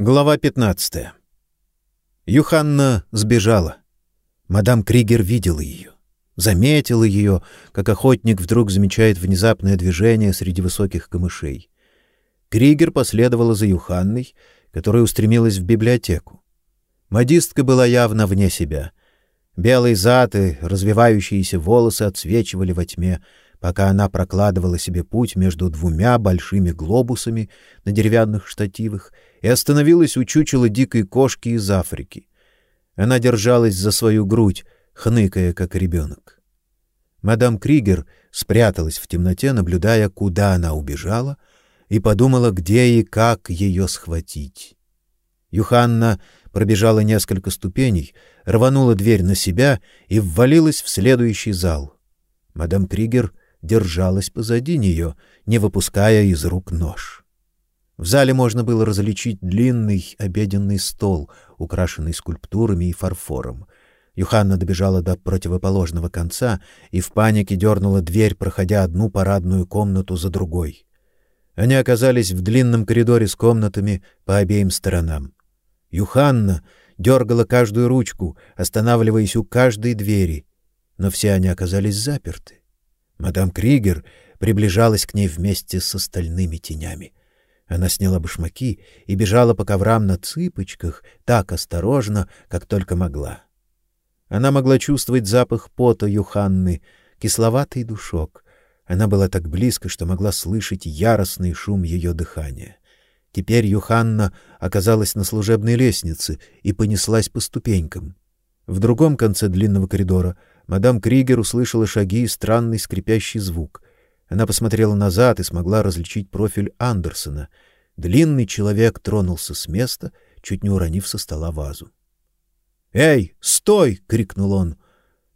Глава 15. Юханна сбежала. Мадам Кригер видела ее, заметила ее, как охотник вдруг замечает внезапное движение среди высоких камышей. Кригер последовала за Юханной, которая устремилась в библиотеку. Модистка была явно вне себя. Белые зад и развивающиеся волосы отсвечивали во тьме, пока она прокладывала себе путь между двумя большими глобусами на деревянных штативах и остановилась у чучела дикой кошки из Африки. Она держалась за свою грудь, хныкая, как ребенок. Мадам Кригер спряталась в темноте, наблюдая, куда она убежала, и подумала, где и как ее схватить. Юханна пробежала несколько ступеней, рванула дверь на себя и ввалилась в следующий зал. Мадам Кригер держалась позади нее, не выпуская из рук нож. В зале можно было различить длинный обеденный стол, украшенный скульптурами и фарфором. Юханна добежала до противоположного конца и в панике дернула дверь, проходя одну парадную комнату за другой. Они оказались в длинном коридоре с комнатами по обеим сторонам. Юханна дергала каждую ручку, останавливаясь у каждой двери, но все они оказались заперты. Мадам Кригер приближалась к ней вместе с остальными тенями. Она сняла башмаки и бежала по коврам на цыпочках, так осторожно, как только могла. Она могла чувствовать запах пота Юханны, кисловатый душок. Она была так близко, что могла слышать яростный шум ее дыхания. Теперь Юханна оказалась на служебной лестнице и понеслась по ступенькам. В другом конце длинного коридора мадам Кригер услышала шаги и странный скрипящий звук. Она посмотрела назад и смогла различить профиль Андерсона. Длинный человек тронулся с места, чуть не уронив со стола вазу. "Эй, стой!" крикнул он.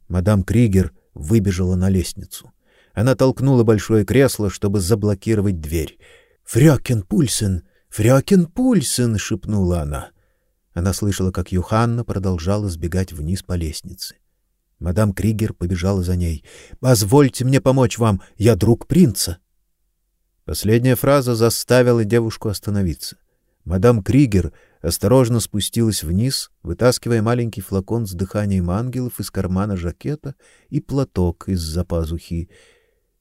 Мадам Кригер выбежала на лестницу. Она толкнула большое кресло, чтобы заблокировать дверь. "Фрёкен Пульсен, Фрёкен Пульсен", шепнула она. Она слышала, как Юханна продолжала сбегать вниз по лестнице. Мадам Кригер побежала за ней. "Позвольте мне помочь вам, я друг принца". Последняя фраза заставила девушку остановиться. Мадам Кригер осторожно спустилась вниз, вытаскивая маленький флакон с дыханием ангелов из кармана жакета и платок из-за пазухи.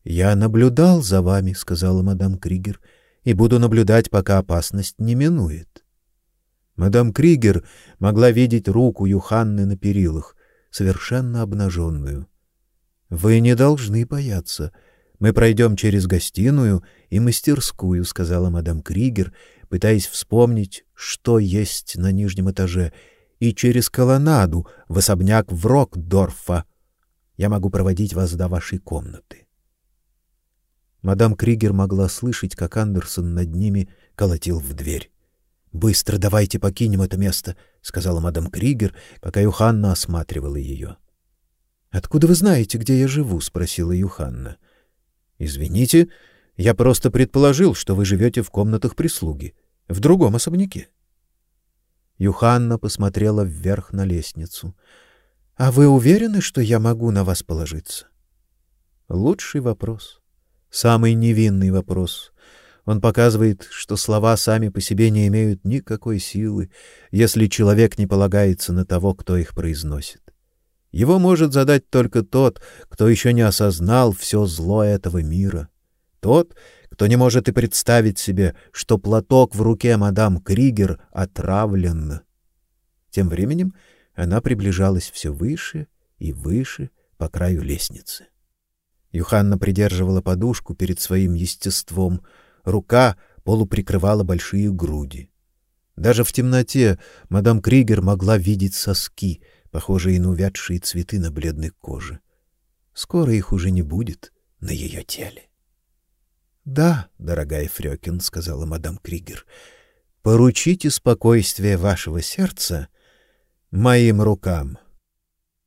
"Я наблюдал за вами", сказала мадам Кригер, "и буду наблюдать, пока опасность не минует". Мадам Кригер могла видеть руку Юханны на перилах, совершенно обнаженную. Вы не должны бояться. Мы пройдем через гостиную и мастерскую, сказала мадам Кригер, пытаясь вспомнить, что есть на нижнем этаже, и через колоннаду в особняк Врокдорфа. Я могу проводить вас до вашей комнаты. Мадам Кригер могла слышать, как Андерсон над ними колотил в дверь. Быстро давайте покинем это место, сказала мадам Кригер, пока Юханна осматривала ее. Откуда вы знаете, где я живу, спросила Юханна. Извините, я просто предположил, что вы живете в комнатах прислуги, в другом особняке. Юханна посмотрела вверх на лестницу. А вы уверены, что я могу на вас положиться? Лучший вопрос, самый невинный вопрос. Он показывает, что слова сами по себе не имеют никакой силы, если человек не полагается на того, кто их произносит. Его может задать только тот, кто еще не осознал все зло этого мира, тот, кто не может и представить себе, что платок в руке мадам Кригер отравлен. Тем временем она приближалась все выше и выше по краю лестницы. Юханна придерживала подушку перед своим естеством, рука полуприкрывала большие груди. Даже в темноте мадам Кригер могла видеть соски, похожие на увядшие цветы на бледной коже. Скоро их уже не будет на ее теле. "Да, дорогая Фрёкин", сказала мадам Кригер. "Поручите спокойствие вашего сердца моим рукам".